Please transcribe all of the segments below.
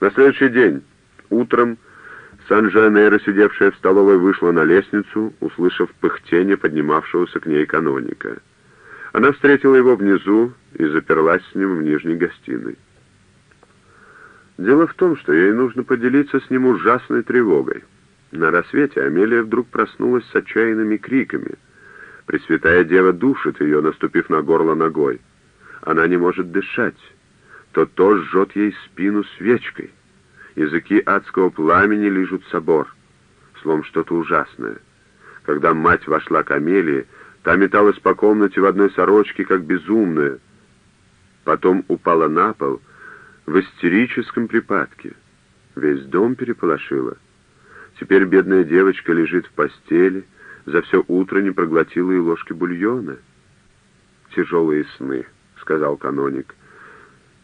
На следующий день, утром, Сан-Жанейро, сидевшая в столовой, вышла на лестницу, услышав пыхтение поднимавшегося к ней каноника. Она встретила его внизу и заперлась с ним в нижней гостиной. Дело в том, что ей нужно поделиться с ним ужасной тревогой. На рассвете Амелия вдруг проснулась с отчаянными криками. Пресвятая Дева душит ее, наступив на горло ногой. Она не может дышать. То-то жжет ей спину свечкой. Языки адского пламени лижут собор. Словом, что-то ужасное. Когда мать вошла к Амелии, та металась по комнате в одной сорочке, как безумная. Потом упала на пол в истерическом припадке. Весь дом переполошила. Теперь бедная девочка лежит в постели, за все утро не проглотила и ложки бульона. «Тяжелые сны», — сказал каноник.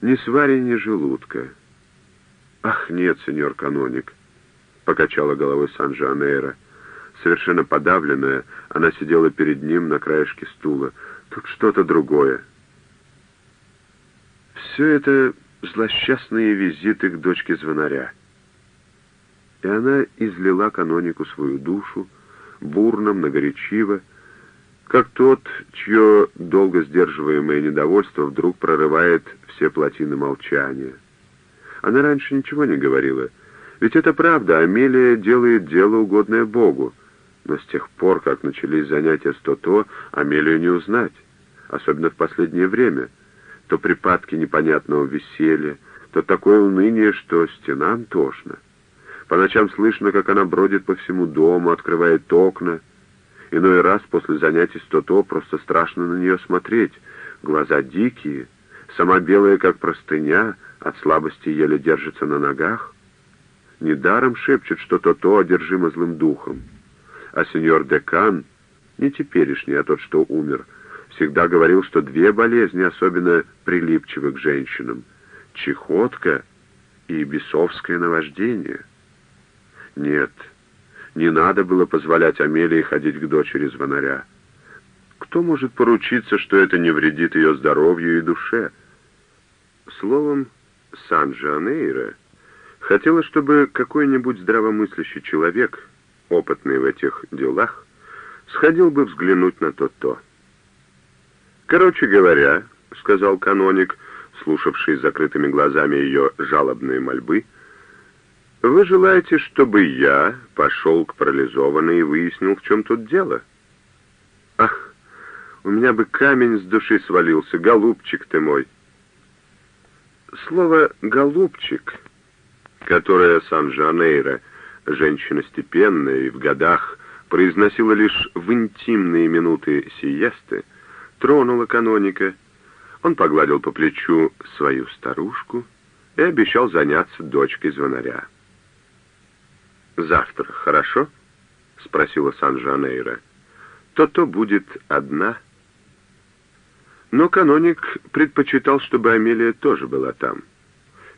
«Не сварение желудка». «Ах, нет, сеньор каноник», — покачала головой Сан-Жанейро. Совершенно подавленная, она сидела перед ним на краешке стула. «Тут что-то другое». Все это злосчастные визиты к дочке звонаря и она излила канонику свою душу, бурно, многоречиво, как тот, чье долго сдерживаемое недовольство вдруг прорывает все плотины молчания. Она раньше ничего не говорила, ведь это правда, Амелия делает дело, угодное Богу, но с тех пор, как начались занятия с То-То, Амелию не узнать, особенно в последнее время. То припадки непонятного веселья, то такое уныние, что стенам тошно. По ночам слышно, как она бродит по всему дому, открывает окна. Иной раз после занятий с то-то просто страшно на нее смотреть. Глаза дикие, сама белая, как простыня, от слабости еле держится на ногах. Недаром шепчет, что то-то одержимо злым духом. А сеньор Декан, не теперешний, а тот, что умер, всегда говорил, что две болезни особенно прилипчивы к женщинам — чехотка и бесовское наваждение — нет, не надо было позволять Амелии ходить к дочери звонаря. Кто может поручиться, что это не вредит ее здоровью и душе? Словом, Сан-Жанейро хотела, чтобы какой-нибудь здравомыслящий человек, опытный в этих делах, сходил бы взглянуть на то-то. «Короче говоря», — сказал каноник, слушавший с закрытыми глазами ее жалобные мольбы, — вы желаете, чтобы я пошел к парализованной и выяснил, в чем тут дело? Ах, у меня бы камень с души свалился, голубчик ты мой. Слово «голубчик», которое Сан-Жанейро, женщина степенная и в годах, произносила лишь в интимные минуты сиесты, тронуло каноника. Он погладил по плечу свою старушку и обещал заняться дочкой звонаря. «Завтра, хорошо?» — спросила Сан-Жанейро. «То-то будет одна». Но каноник предпочитал, чтобы Амелия тоже была там.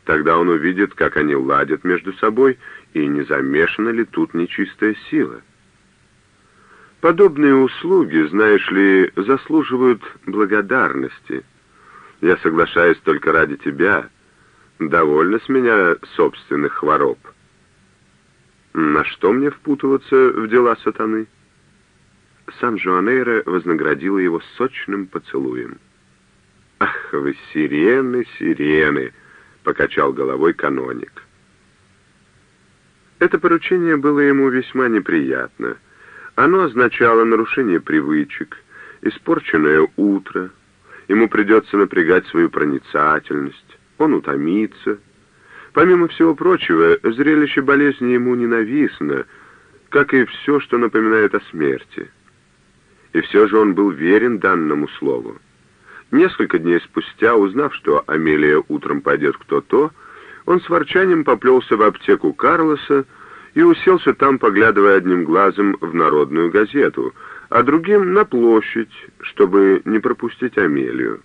Тогда он увидит, как они ладят между собой, и не замешана ли тут нечистая сила. Подобные услуги, знаешь ли, заслуживают благодарности. Я соглашаюсь только ради тебя. Довольно с меня собственных хвороб». На что мне впутываться в дела сатаны? Сан-Жуанейро вознаградила его сочным поцелуем. «Ах, вы сирены, сирены!» — покачал головой каноник. Это поручение было ему весьма неприятно. Оно означало нарушение привычек, испорченное утро. Ему придется напрягать свою проницательность, он утомится — Помимо всего прочего, зрелище болезни ему ненавистно, как и все, что напоминает о смерти. И все же он был верен данному слову. Несколько дней спустя, узнав, что Амелия утром пойдет кто-то, он с ворчанием поплелся в аптеку Карлоса и уселся там, поглядывая одним глазом в народную газету, а другим — на площадь, чтобы не пропустить Амелию.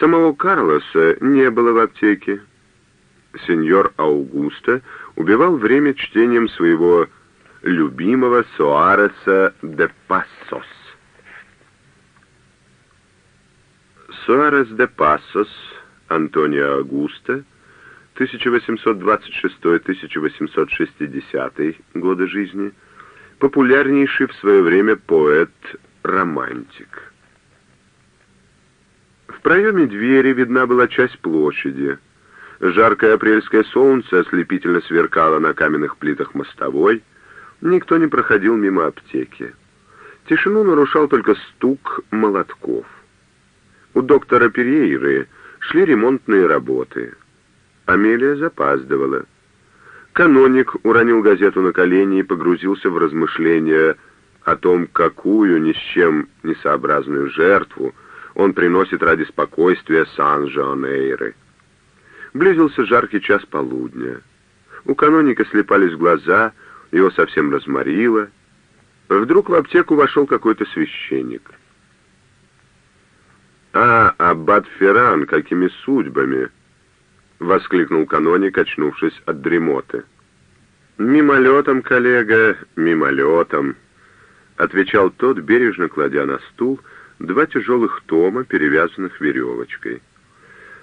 Самого Карлоса не было в аптеке сеньор Аугуста убивал время чтением своего любимого Суареса де Пассос. Суарес де Пассос Антонио Аугуста 1826-1860 годы жизни, популярнейший в свое время поэт-романтик. В проеме двери видна была часть площади. Жаркое апрельское солнце ослепительно сверкало на каменных плитах мостовой. Никто не проходил мимо аптеки. Тишину нарушал только стук молотков. У доктора Перейры шли ремонтные работы. Амелия запаздывала. Каноник уронил газету на колени и погрузился в размышления о том, какую ни с чем несообразную жертву он приносит ради спокойствия Сан-Жуанейры. Близился жаркий час полудня. У каноника слепались глаза, его совсем разморило. Вдруг в аптеку вошел какой-то священник. «А, аббат Ферран, какими судьбами!» — воскликнул каноник, очнувшись от дремоты. «Мимолетом, коллега, мимолетом!» — отвечал тот, бережно кладя на стул два тяжелых тома, перевязанных веревочкой.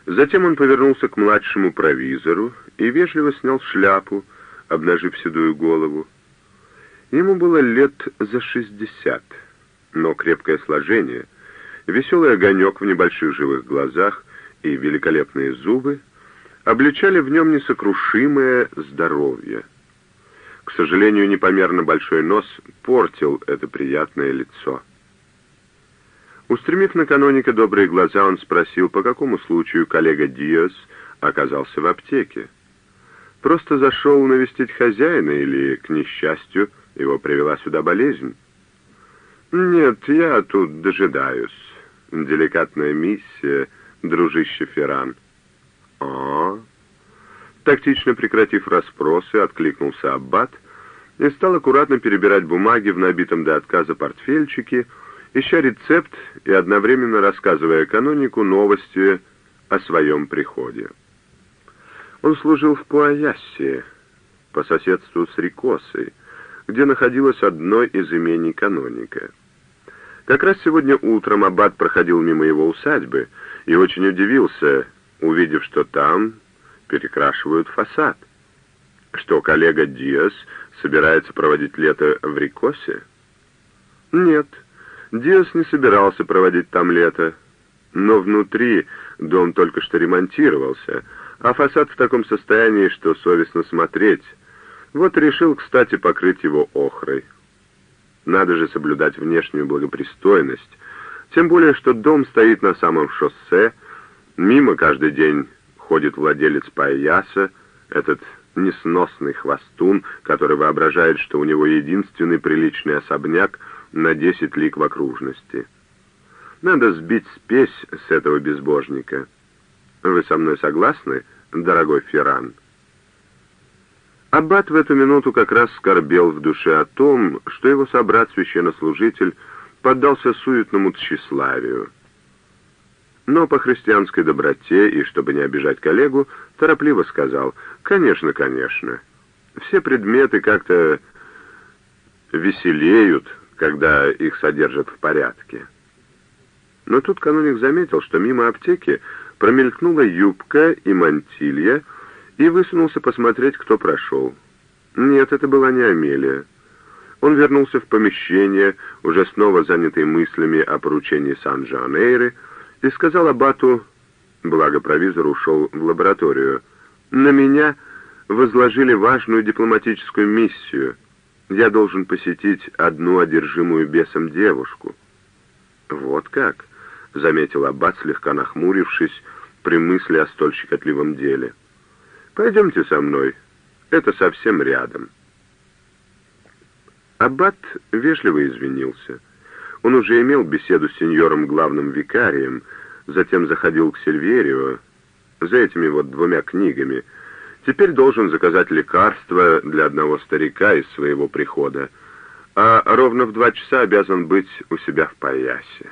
Затем он повернулся к младшему провизору и вежливо снял шляпу, обнажив седую голову. Ему было лет за шестьдесят, но крепкое сложение, веселый огонек в небольших живых глазах и великолепные зубы обличали в нем несокрушимое здоровье. К сожалению, непомерно большой нос портил это приятное лицо. Устремив на каноника добрые глаза, он спросил, по какому случаю коллега Диас оказался в аптеке. Просто зашел навестить хозяина или, к несчастью, его привела сюда болезнь? Нет, я тут дожидаюсь. Деликатная миссия, дружище Ферран. А, Тактично прекратив расспросы, откликнулся Аббат и стал аккуратно перебирать бумаги в набитом до отказа портфельчике, ища рецепт и одновременно рассказывая канонику новости о своем приходе. Он служил в Пуаяссе, по соседству с Рикосой, где находилось одно из имений каноника. Как раз сегодня утром аббат проходил мимо его усадьбы и очень удивился, увидев, что там перекрашивают фасад. Что коллега Диас собирается проводить лето в Рикосе? Нет, Диас не собирался проводить там лето, но внутри дом только что ремонтировался, а фасад в таком состоянии, что совестно смотреть. Вот решил, кстати, покрыть его охрой. Надо же соблюдать внешнюю благопристойность, тем более, что дом стоит на самом шоссе, мимо каждый день ходит владелец Паяса, этот несносный хвостун, который воображает, что у него единственный приличный особняк на десять лик в окружности. Надо сбить спесь с этого безбожника. Вы со мной согласны, дорогой Ферран?» Аббат в эту минуту как раз скорбел в душе о том, что его собрат-священнослужитель поддался суетному тщеславию. Но по христианской доброте и чтобы не обижать коллегу, торопливо сказал «Конечно, конечно. Все предметы как-то веселеют, когда их содержат в порядке». Но тут каноник заметил, что мимо аптеки промелькнула юбка и мантилья, и высунулся посмотреть, кто прошел. Нет, это была не Амелия. Он вернулся в помещение, уже снова занятый мыслями о поручении Сан-Жанейры, и сказал Абату, благо провизор ушел в лабораторию, «На меня возложили важную дипломатическую миссию. Я должен посетить одну одержимую бесом девушку». «Вот как?» — заметил Аббат, слегка нахмурившись при мысли о столь щекотливом деле. «Пойдемте со мной. Это совсем рядом». Аббат вежливо извинился. Он уже имел беседу с сеньором главным викарием, затем заходил к Сильверио за этими вот двумя книгами. Теперь должен заказать лекарство для одного старика из своего прихода, а ровно в два часа обязан быть у себя в Паясе.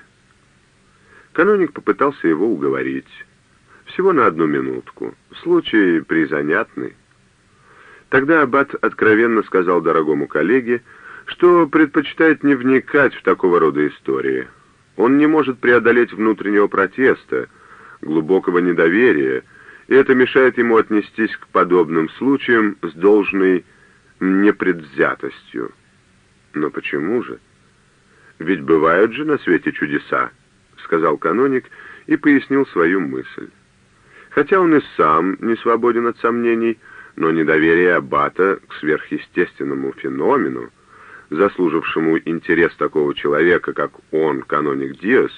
Каноник попытался его уговорить. Всего на одну минутку. Случай призанятный. Тогда Аббат откровенно сказал дорогому коллеге, что предпочитает не вникать в такого рода истории. Он не может преодолеть внутреннего протеста, глубокого недоверия и это мешает ему отнестись к подобным случаям с должной непредвзятостью. Но почему же? Ведь бывают же на свете чудеса, сказал каноник и пояснил свою мысль. Хотя он и сам не свободен от сомнений, но недоверие аббата к сверхъестественному феномену, заслужившему интерес такого человека, как он, каноник Диас,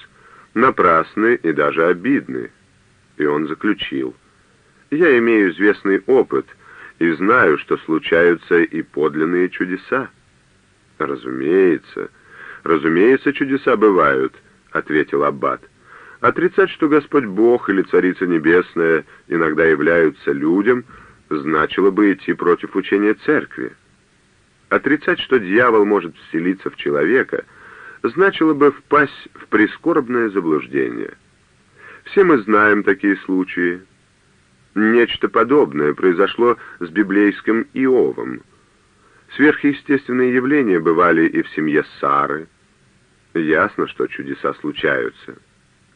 напрасны и даже обидны. И он заключил. «Я имею известный опыт и знаю, что случаются и подлинные чудеса». «Разумеется, разумеется, чудеса бывают», — ответил Аббат. «Отрицать, что Господь Бог или Царица Небесная иногда являются людям, значило бы идти против учения Церкви. Отрицать, что дьявол может вселиться в человека, значило бы впасть в прискорбное заблуждение. Все мы знаем такие случаи. Нечто подобное произошло с библейским Иовом — Сверхъестественные явления бывали и в семье Сары. Ясно, что чудеса случаются.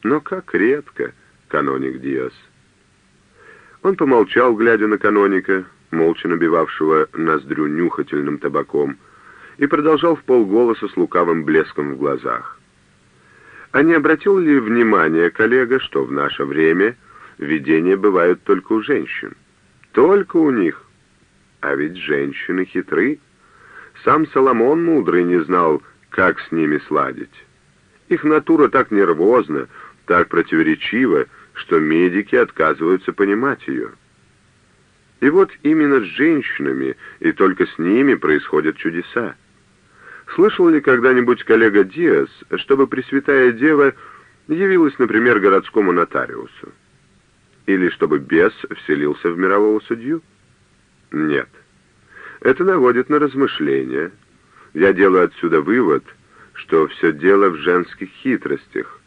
Но как редко, каноник Диас. Он помолчал, глядя на каноника, молча набивавшего ноздрю нюхательным табаком, и продолжал в полголоса с лукавым блеском в глазах. А не обратил ли внимание коллега, что в наше время видения бывают только у женщин? Только у них. А ведь женщины хитры. Сам Соломон мудрый не знал, как с ними сладить. Их натура так нервозна, так противоречива, что медики отказываются понимать ее. И вот именно с женщинами и только с ними происходят чудеса. Слышал ли когда-нибудь коллега Диас, чтобы Пресвятая Дева явилась, например, городскому нотариусу? Или чтобы бес вселился в мирового судью? Нет. Это наводит на размышления. Я делаю отсюда вывод, что все дело в женских хитростях,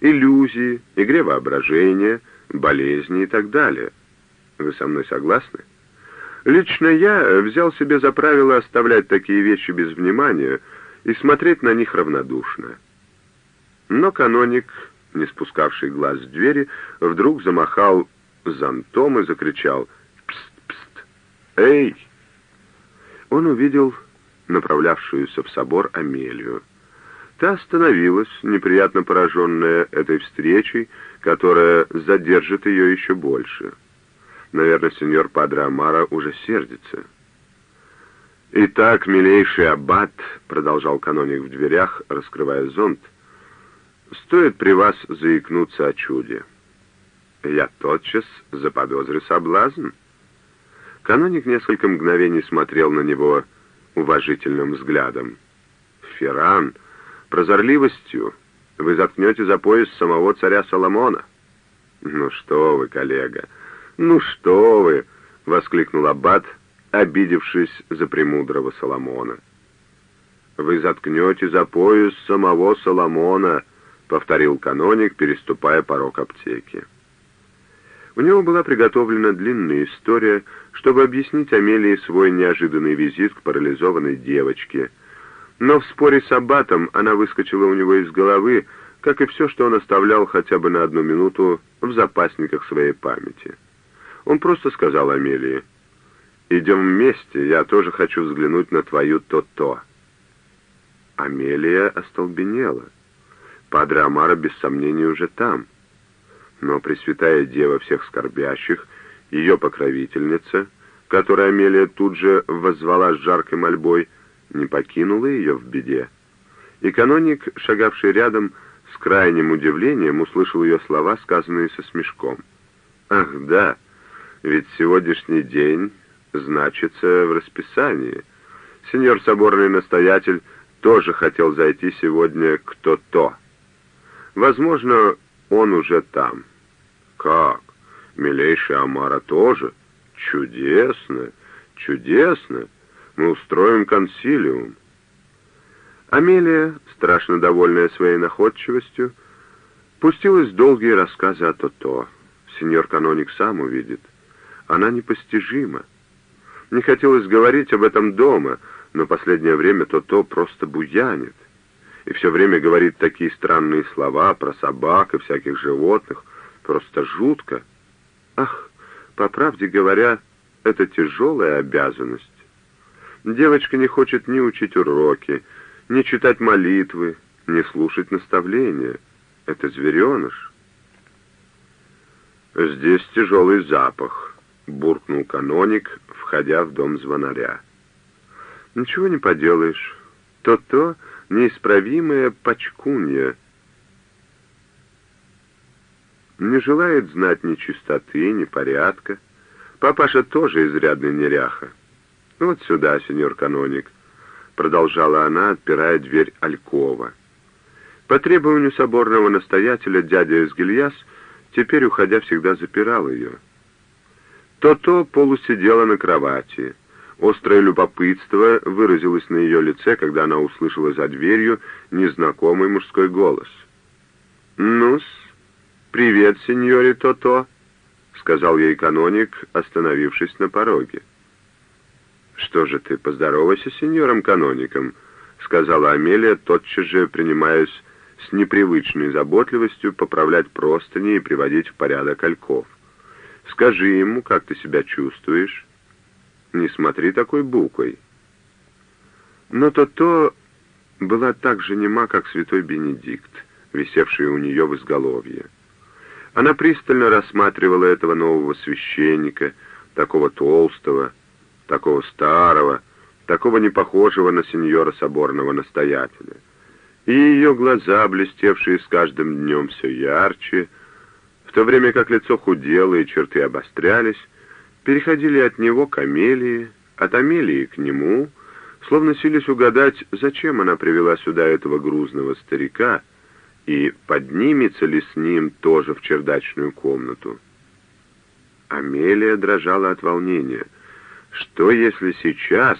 иллюзии, игре воображения, болезни и так далее. Вы со мной согласны? Лично я взял себе за правило оставлять такие вещи без внимания и смотреть на них равнодушно. Но каноник, не спускавший глаз с двери, вдруг замахал зонтом и закричал «Пст, пст! Эй!» он увидел направлявшуюся в собор Амелию. Та остановилась, неприятно пораженная этой встречей, которая задержит ее еще больше. Наверное, сеньор Падре Амара уже сердится. «Итак, милейший аббат», — продолжал каноник в дверях, раскрывая зонт, — «стоит при вас заикнуться о чуде». Я тотчас заподозрю соблазн. Каноник несколько мгновений смотрел на него уважительным взглядом. «Ферран, прозорливостью вы заткнете за пояс самого царя Соломона». «Ну что вы, коллега, ну что вы!» — воскликнул Аббат, обидевшись за премудрого Соломона. «Вы заткнете за пояс самого Соломона», — повторил каноник, переступая порог аптеки. У него была приготовлена длинная история, чтобы объяснить Амелии свой неожиданный визит к парализованной девочке. Но в споре с Аббатом она выскочила у него из головы, как и все, что он оставлял хотя бы на одну минуту в запасниках своей памяти. Он просто сказал Амелии, «Идем вместе, я тоже хочу взглянуть на твою то-то». Амелия остолбенела. Падре Амара без сомнения уже там — но Пресвятая Дева всех скорбящих, ее покровительница, которая Амелия тут же воззвала с жаркой мольбой, не покинула ее в беде. И каноник, шагавший рядом, с крайним удивлением услышал ее слова, сказанные со смешком. «Ах, да, ведь сегодняшний день значится в расписании. Сеньор соборный настоятель тоже хотел зайти сегодня кто-то. Возможно, он уже там». «Как? Милейший Амара тоже? Чудесно, чудесно! Мы устроим консилиум». Амелия, страшно довольная своей находчивостью, пустилась в долгие рассказы о то-то. Сеньор каноник сам увидит. Она непостижима. Не хотелось говорить об этом дома, но последнее время то-то просто буянит. И все время говорит такие странные слова про собак и всяких животных, Просто жутко. Ах, По правде говоря, это тяжелая обязанность. Девочка не хочет ни учить уроки, ни читать молитвы, ни слушать наставления. Это звереныш. Здесь тяжелый запах, буркнул каноник, входя в дом звонаря. Ничего не поделаешь. То-то неисправимая почкунья. Не желает знать ни чистоты, ни порядка. Папаша тоже изрядный неряха. Вот сюда, сеньор каноник, продолжала она, отпирая дверь Алькова. По требованию соборного настоятеля дядя Эсгильяс теперь, уходя, всегда запирал ее. То-то полусидела на кровати. Острое любопытство выразилось на ее лице, когда она услышала за дверью незнакомый мужской голос. «Ну-с, привет, сеньоре То-то», — сказал ей каноник, остановившись на пороге. «Что же ты, поздоровайся с сеньором-каноником», — сказала Амелия, тотчас же принимаясь с непривычной заботливостью поправлять простыни и приводить в порядок ольков. «Скажи ему, как ты себя чувствуешь. Не смотри такой буквой». Но то-то была так же нема, как святой Бенедикт, висевший у нее в изголовье. Она пристально рассматривала этого нового священника, такого толстого, такого старого, такого непохожего на сеньора соборного настоятеля. И ее глаза, блестевшие с каждым днем все ярче, в то время как лицо худело и черты обострялись, переходили от него к Амелии, от Амелии к нему, словно сились угадать, зачем она привела сюда этого грузного старика, и поднимется ли с ним тоже в чердачную комнату. Амелия дрожала от волнения — что, если сейчас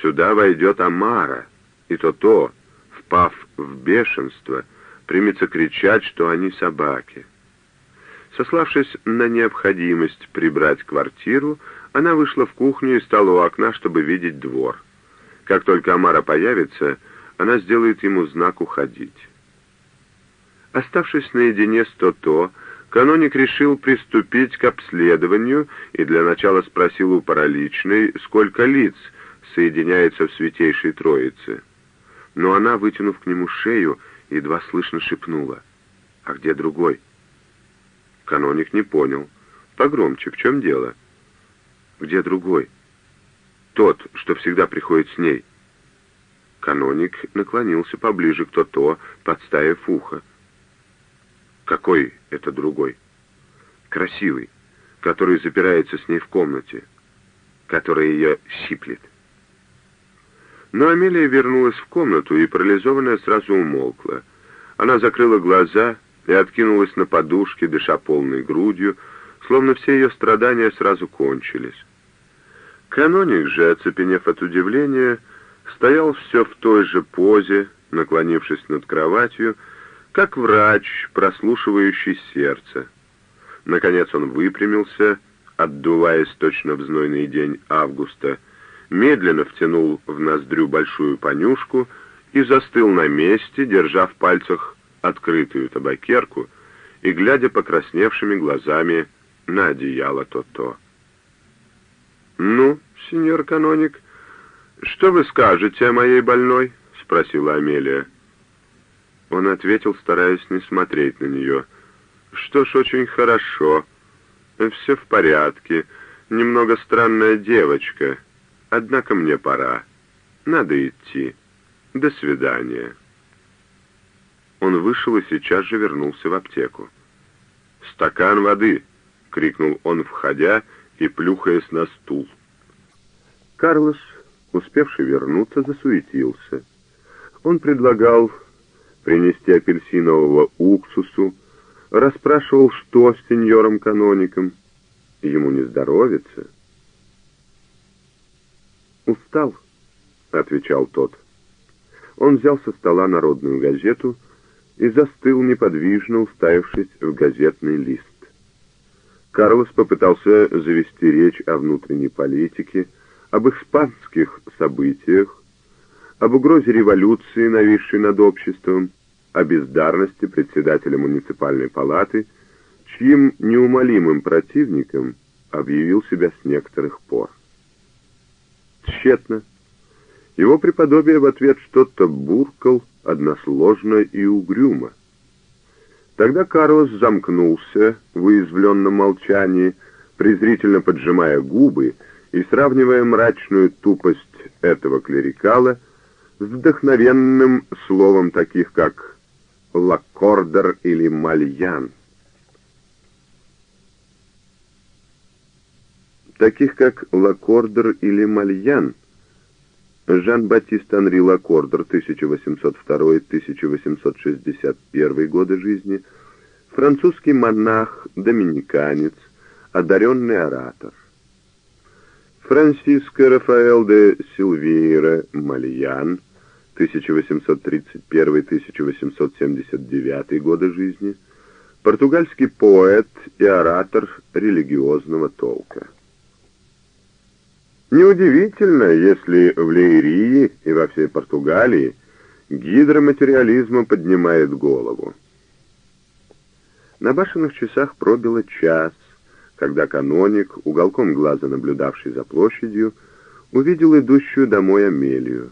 сюда войдет Амара, и то-то, впав в бешенство, примется кричать, что они собаки? Сославшись на необходимость прибрать квартиру, она вышла в кухню и стала у окна, чтобы видеть двор. Как только Амара появится, она сделает ему знак уходить. Оставшись наедине с То-То, Каноник решил приступить к обследованию и для начала спросил у параличной, сколько лиц соединяется в Святейшей Троице. Но она, вытянув к нему шею, едва слышно шепнула. «А где другой?» Каноник не понял. «Погромче, в чем дело?» «Где другой?» «Тот, что всегда приходит с ней». Каноник наклонился поближе к то-то, подставив ухо. Какой это другой? Красивый, который запирается с ней в комнате, который ее щиплет. Но Амелия вернулась в комнату, и парализованная сразу умолкла. Она закрыла глаза и откинулась на подушке, дыша полной грудью, словно все ее страдания сразу кончились. Каноник же, оцепенев от удивления, стоял все в той же позе, наклонившись над кроватью, как врач, прослушивающий сердце. Наконец он выпрямился, отдуваясь точно в знойный день августа, медленно втянул в ноздрю большую понюшку и застыл на месте, держа в пальцах открытую табакерку и глядя покрасневшими глазами на одеяло то-то. «Ну, сеньор каноник, что вы скажете о моей больной?» — спросила Амелия. Он ответил, стараясь не смотреть на нее. «Что ж, очень хорошо. Все в порядке. Немного странная девочка. Однако мне пора. Надо идти. До свидания». Он вышел и сейчас же вернулся в аптеку. «Стакан воды!» — крикнул он, входя и плюхаясь на стул. Карлос, успевший вернуться, засуетился. Он предлагал принести апельсинового уксусу, расспрашивал, что с сеньором-каноником. Ему не здоровится. «Устал», — отвечал тот. Он взял со стола народную газету и застыл неподвижно, уставившись в газетный лист. Карлос попытался завести речь о внутренней политике, об испанских событиях, об угрозе революции, нависшей над обществом, о бездарности председателя муниципальной палаты, чьим неумолимым противником объявил себя с некоторых пор. Тщетно. Его преподобие в ответ что-то буркал односложно и угрюмо. Тогда Карлос замкнулся в уязвленном молчании, презрительно поджимая губы и сравнивая мрачную тупость этого клерикала с вдохновенным словом таких, как «лаккордер» или «мальян». Таких, как Лакордер или Мальян, Жан-Батист Анри Лакордер, 1802-1861 годы жизни, французский монах-доминиканец, одаренный оратор. Франсиско Рафаэл де Силвейра Мальян, 1831-1879 годы жизни, португальский поэт и оратор религиозного толка. Неудивительно, если в Лейрии и во всей Португалии гидроматериализма поднимает голову. На башенных часах пробило час, когда каноник, уголком глаза наблюдавший за площадью, увидел идущую домой Амелию.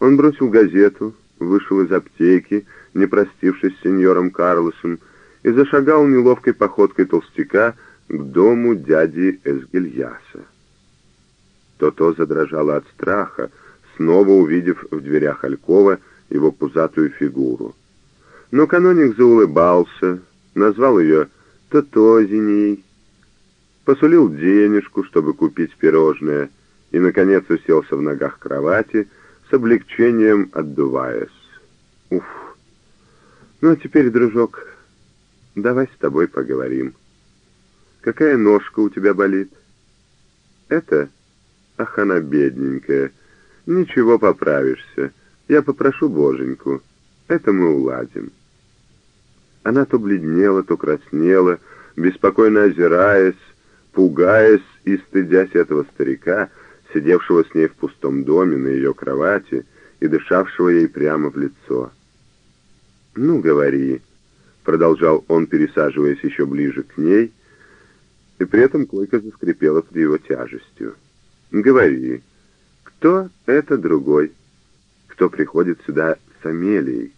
Он бросил газету, вышел из аптеки, не простившись с сеньором Карлосом, и зашагал неловкой походкой толстяка к дому дяди Эсгильяса. То-то задрожала от страха, снова увидев в дверях Алькова его пузатую фигуру. Но каноник заулыбался, назвал ее Тотозиней, посулил денежку, чтобы купить пирожное, и, наконец, уселся в ногах кровати, с облегчением отдуваясь. Уф! Ну, а теперь, дружок, давай с тобой поговорим. Какая ножка у тебя болит? Это Ах, она бедненькая. Ничего, поправишься. Я попрошу боженьку. Это мы уладим. Она то бледнела, то краснела, беспокойно озираясь, пугаясь и стыдясь этого старика, сидевшего с ней в пустом доме на ее кровати и дышавшего ей прямо в лицо. «Ну, говори», — продолжал он, пересаживаясь еще ближе к ней, и при этом койка заскрипела под его тяжестью. Говори, кто это другой? Кто приходит сюда с Амелией?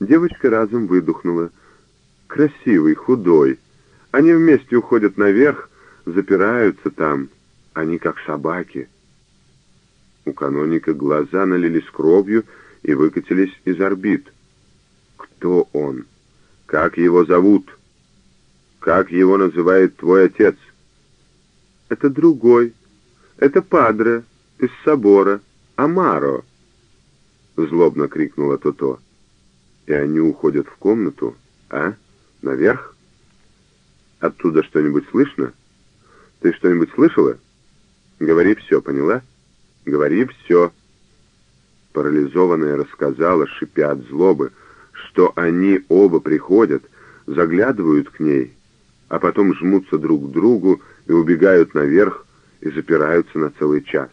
Девочка разом выдохнула. Красивый, худой. Они вместе уходят наверх, запираются там. Они как собаки. У каноника глаза налились кровью и выкатились из орбит. Кто он? Как его зовут? Как его называет твой отец? — это другой. Это Падре из собора, Амаро!» Злобно крикнула Тото. «И они уходят в комнату, а? Наверх? Оттуда что-нибудь слышно? Ты что-нибудь слышала? Говори все, поняла? Говори все!» Парализованная рассказала, шипя от злобы, что они оба приходят, заглядывают к ней, а потом жмутся друг к другу и убегают наверх и запираются на целый час.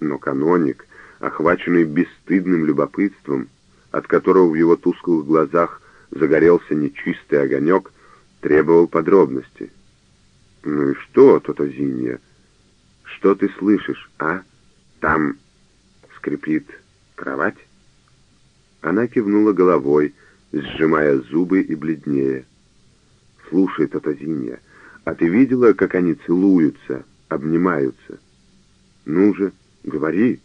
Но каноник, охваченный бесстыдным любопытством, от которого в его тусклых глазах загорелся нечистый огонек, требовал подробностей. «Ну и что, Тотозинья? Что ты слышишь, а? Там скрипит кровать?» Она кивнула головой, сжимая зубы и бледнее. «Слушай, Тотозинья, а ты видела, как они целуются, обнимаются? Ну же, говори,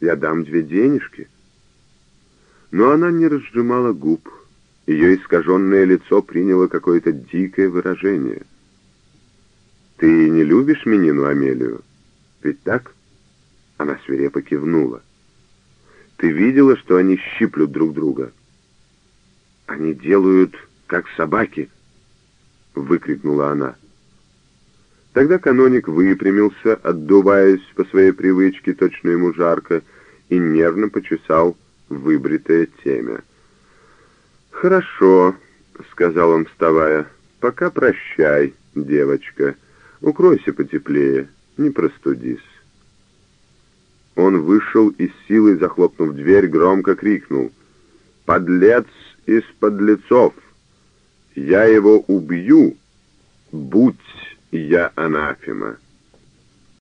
я дам две денежки. Но она не разжимала губ. Ее искаженное лицо приняло какое-то дикое выражение. «Ты не любишь Минину Амелию? Ведь так?» Она свирепо кивнула. «Ты видела, что они щиплют друг друга?» «Они делают, как собаки!» — выкрикнула она. Тогда каноник выпрямился, отдуваясь по своей привычке, точно ему жарко, и нервно почесал выбритое темя. «Хорошо», — сказал он, вставая, — «пока прощай, девочка. Укройся потеплее, не простудись». Он вышел и с силой, захлопнув дверь, громко крикнул. «Подлец из подлецов! Я его убью!» «Будь я анафема».